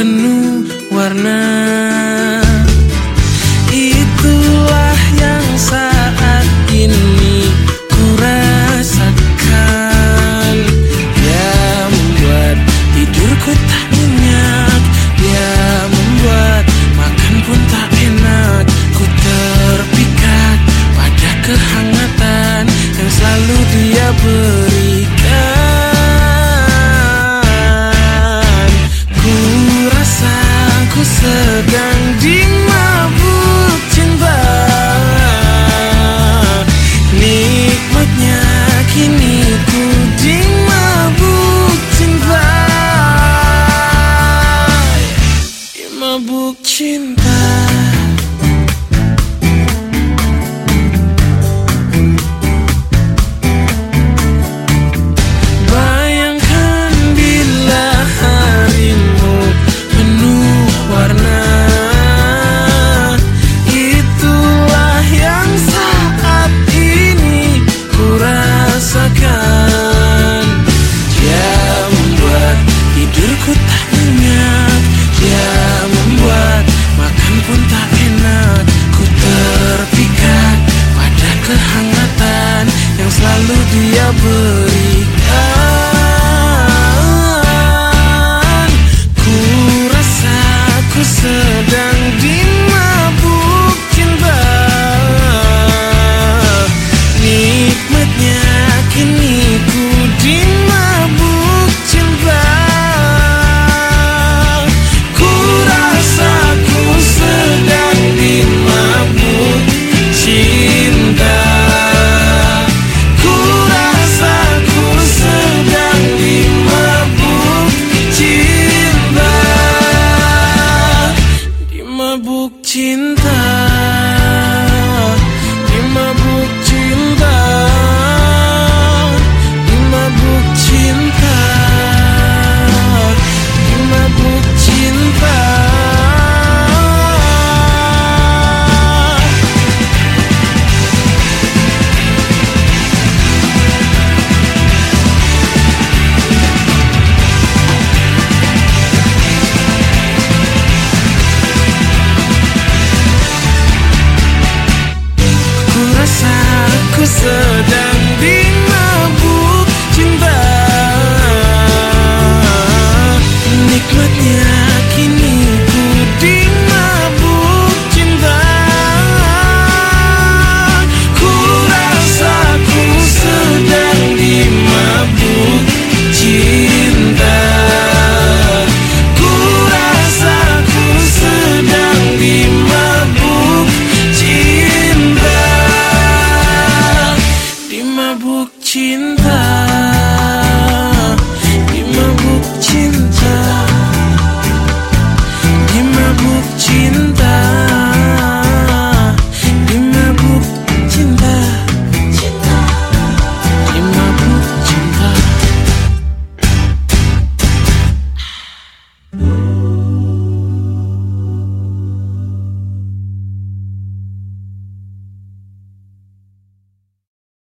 penuh warna. mabuk cinta. be a blue için answer mabuk cinta Di mabuk cinta.